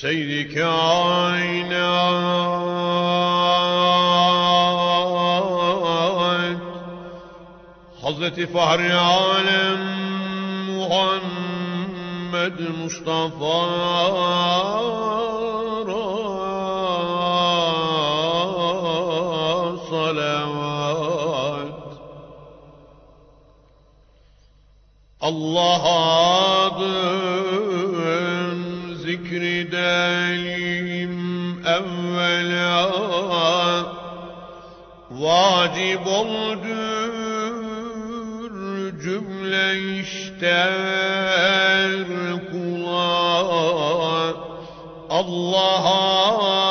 سيدك عينات حضرة فهر عالم محمد مصطفى صلوات. الله أكبر evvela Vacip oldur cümle işler kula Allah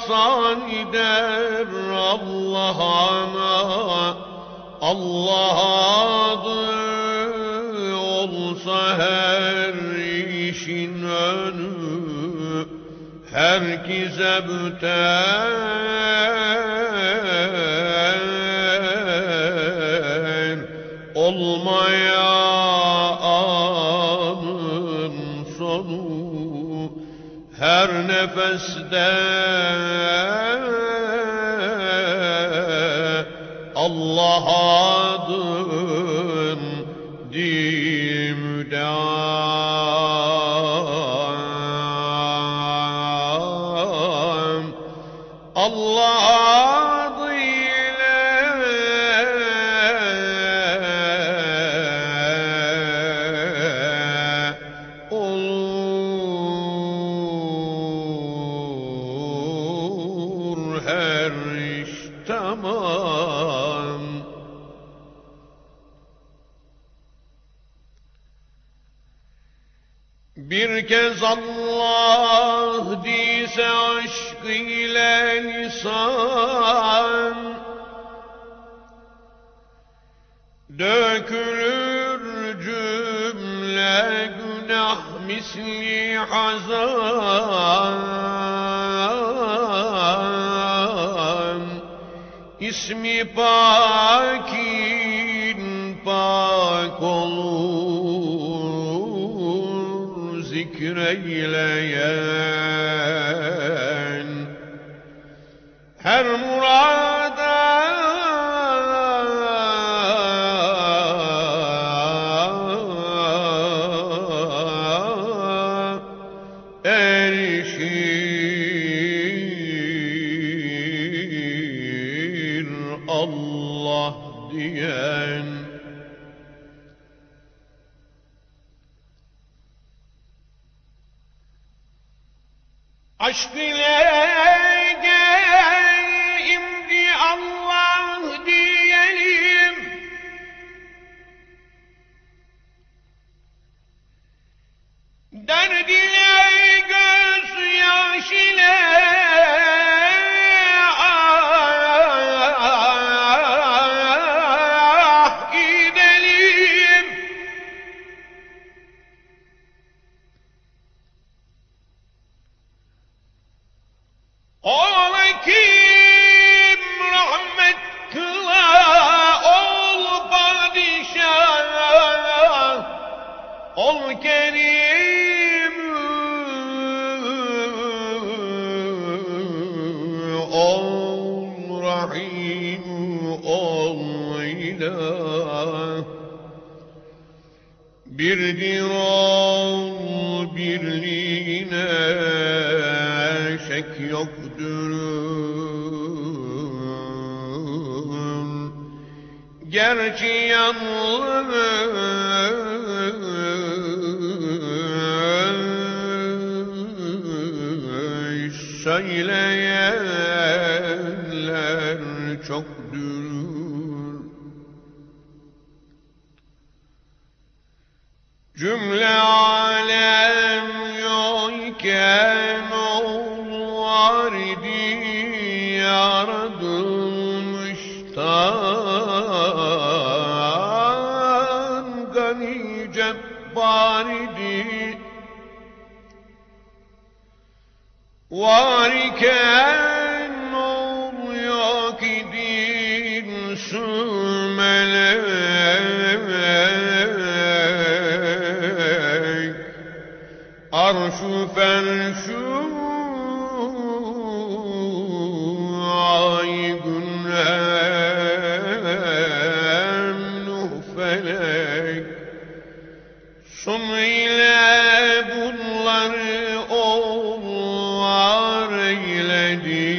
asan eder Allah'ına. Allah adı olsa her işin önü. Herkese büter olmaya her nefeste. Allah adın dimdam Bir kez Allah diyse aşk ile lisan Dökülür cümle günah misli hazan. İsmi pakin pak ليان هر مرادا ارشير الله ديان ol kerim ol rahim ol ilah. Birdir ol birliğine şek yoktur Gerçi yanlış Cümle alem yokken ol var idi yaratılmıştan Gani cebbar idi. Varken ol Nuh felek Sun ile bunları olvar eyledi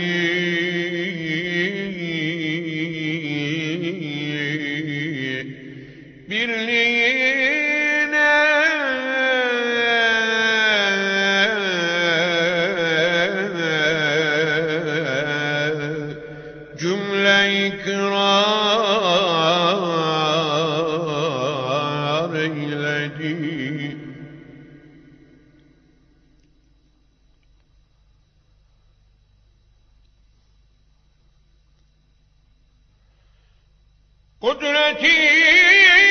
قدرتی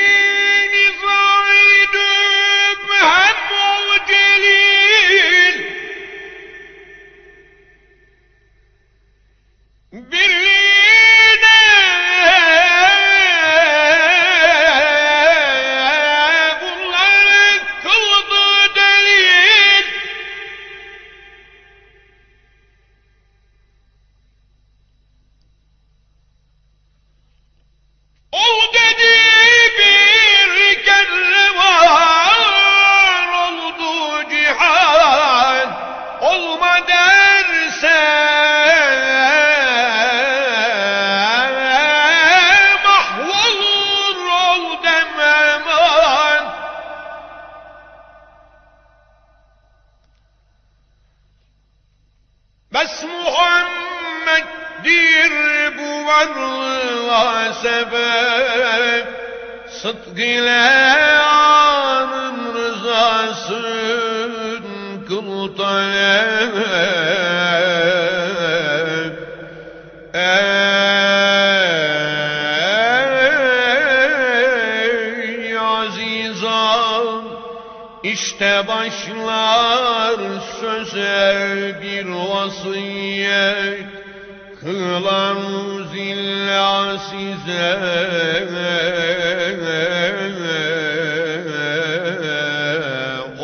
Sıdk ile anın rızasın kıl talep Ey azizan işte başlar söze bir vasiyet kılan zilla size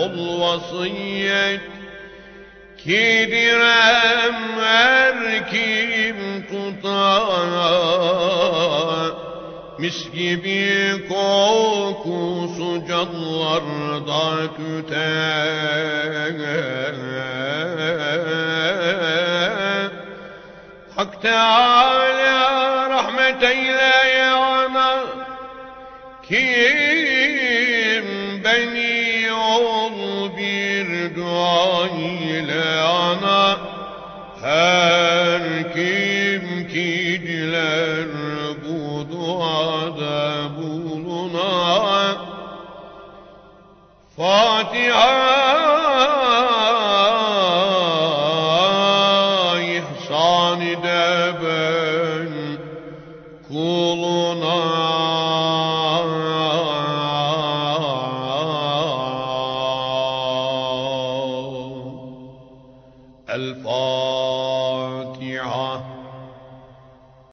ol vasiyet kidirem her kim tutar. Mis gibi kokusu canlarda tüter تعالى رحمة إلى يوم كيم بني عبير ارجعي إلى عمى. هر كيد لأ ben kuluna